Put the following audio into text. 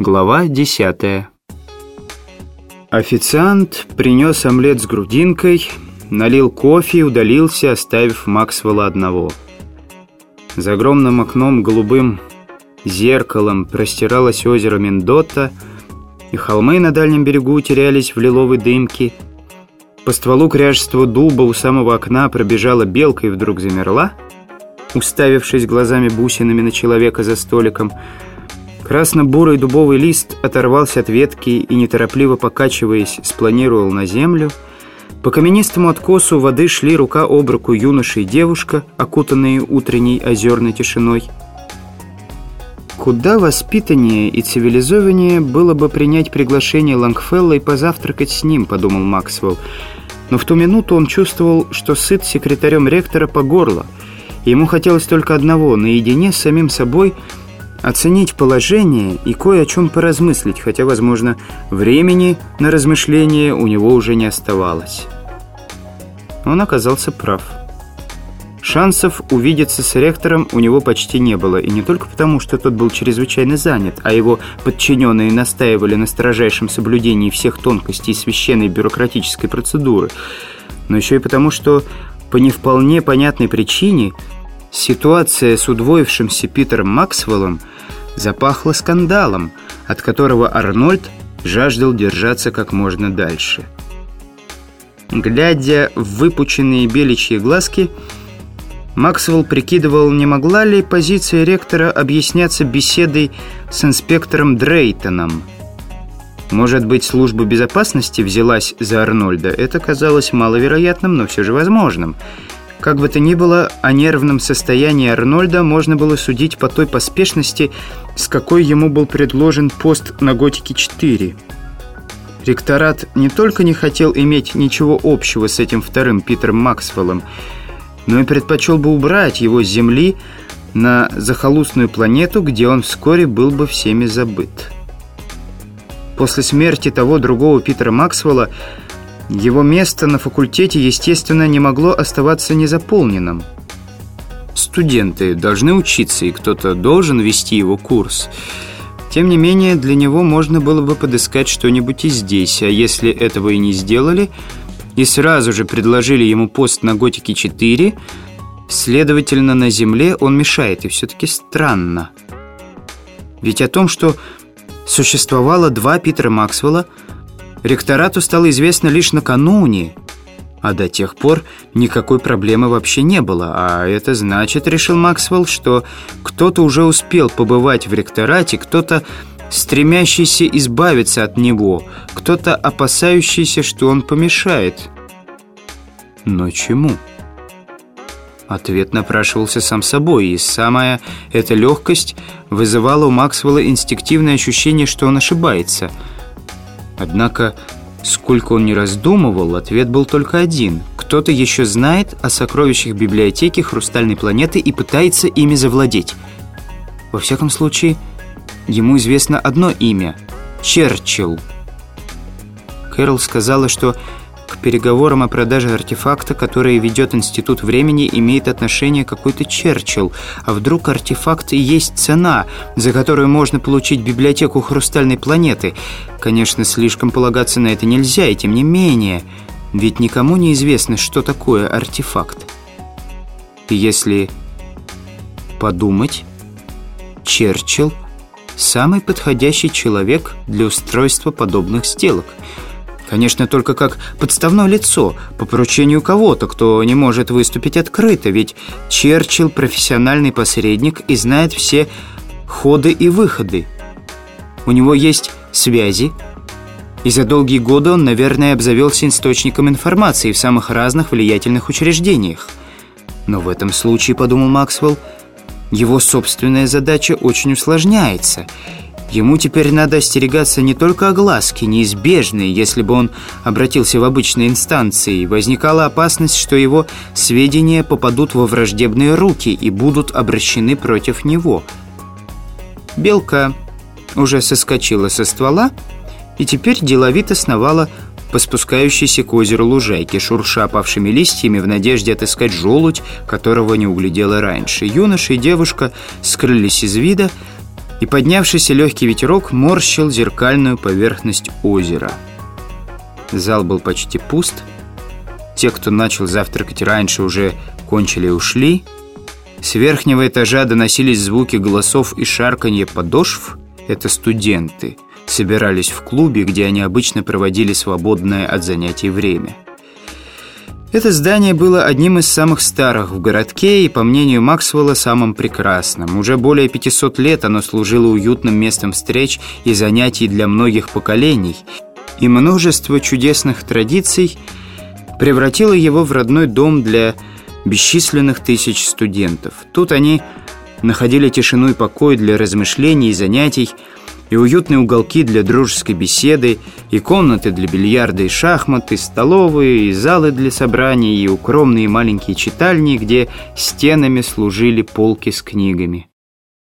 Глава десятая Официант принес омлет с грудинкой, налил кофе и удалился, оставив Максвелла одного. За огромным окном голубым зеркалом простиралось озеро Мендота, и холмы на дальнем берегу терялись в лиловой дымке. По стволу кряжества дуба у самого окна пробежала белка и вдруг замерла, уставившись глазами бусинами на человека за столиком – Красно-бурый дубовый лист оторвался от ветки и, неторопливо покачиваясь, спланировал на землю. По каменистому откосу воды шли рука об руку юноша и девушка, окутанные утренней озерной тишиной. Куда воспитаннее и цивилизованнее было бы принять приглашение Лангфелла и позавтракать с ним, подумал Максвелл. Но в ту минуту он чувствовал, что сыт секретарем ректора по горло. Ему хотелось только одного – наедине с самим собой – оценить положение и кое о чем поразмыслить, хотя, возможно, времени на размышления у него уже не оставалось. Он оказался прав. Шансов увидеться с ректором у него почти не было, и не только потому, что тот был чрезвычайно занят, а его подчиненные настаивали на строжайшем соблюдении всех тонкостей священной бюрократической процедуры, но еще и потому, что по не вполне понятной причине Ситуация с удвоившимся Питером Максвеллом запахла скандалом, от которого Арнольд жаждал держаться как можно дальше. Глядя в выпученные беличьи глазки, Максвелл прикидывал, не могла ли позиция ректора объясняться беседой с инспектором Дрейтоном. Может быть, служба безопасности взялась за Арнольда? Это казалось маловероятным, но все же возможным – как бы то ни было, о нервном состоянии Арнольда можно было судить по той поспешности, с какой ему был предложен пост на Готике-4. Ректорат не только не хотел иметь ничего общего с этим вторым Питером Максвеллом, но и предпочел бы убрать его с Земли на захолустную планету, где он вскоре был бы всеми забыт. После смерти того другого Питера Максвелла его место на факультете, естественно, не могло оставаться незаполненным. Студенты должны учиться, и кто-то должен вести его курс. Тем не менее, для него можно было бы подыскать что-нибудь и здесь, а если этого и не сделали, и сразу же предложили ему пост на Готике 4, следовательно, на Земле он мешает, и все-таки странно. Ведь о том, что существовало два Питера Максвелла – Ректорату стало известно лишь накануне, а до тех пор никакой проблемы вообще не было. А это значит, решил Максвелл, что кто-то уже успел побывать в ректорате, кто-то стремящийся избавиться от него, кто-то опасающийся, что он помешает. Но чему? Ответ напрашивался сам собой, и самая эта легкость вызывала у Максвелла инстинктивное ощущение, что он ошибается – Однако, сколько он не раздумывал, ответ был только один. Кто-то еще знает о сокровищах библиотеки Хрустальной планеты и пытается ими завладеть. Во всяком случае, ему известно одно имя – Черчилл. Кэрол сказала, что к переговорам о продаже артефакта, которые ведет Институт времени, имеет отношение какой-то Черчилл. А вдруг артефакт и есть цена, за которую можно получить библиотеку Хрустальной планеты? Конечно, слишком полагаться на это нельзя, и тем не менее... Ведь никому не известно, что такое артефакт. И если подумать, Черчилл – самый подходящий человек для устройства подобных сделок – Конечно, только как подставное лицо, по поручению кого-то, кто не может выступить открыто, ведь Черчилл – профессиональный посредник и знает все ходы и выходы. У него есть связи, и за долгие годы он, наверное, обзавелся источником информации в самых разных влиятельных учреждениях. Но в этом случае, подумал Максвелл, его собственная задача очень усложняется – Ему теперь надо остерегаться не только огласки, неизбежной, если бы он обратился в обычные инстанции. Возникала опасность, что его сведения попадут во враждебные руки и будут обращены против него. Белка уже соскочила со ствола и теперь деловито сновала по спускающейся к озеру лужайке, шурша опавшими листьями в надежде отыскать желудь, которого не углядела раньше. Юноша и девушка скрылись из вида, и поднявшийся легкий ветерок морщил зеркальную поверхность озера. Зал был почти пуст. Те, кто начал завтракать раньше, уже кончили и ушли. С верхнего этажа доносились звуки голосов и шарканье подошв. Это студенты. Собирались в клубе, где они обычно проводили свободное от занятий время. Это здание было одним из самых старых в городке и, по мнению Максвелла, самым прекрасным. Уже более 500 лет оно служило уютным местом встреч и занятий для многих поколений, и множество чудесных традиций превратило его в родной дом для бесчисленных тысяч студентов. Тут они находили тишину и покой для размышлений и занятий, и уютные уголки для дружеской беседы, и комнаты для бильярда и шахмат, и столовые, и залы для собраний, и укромные маленькие читальни, где стенами служили полки с книгами.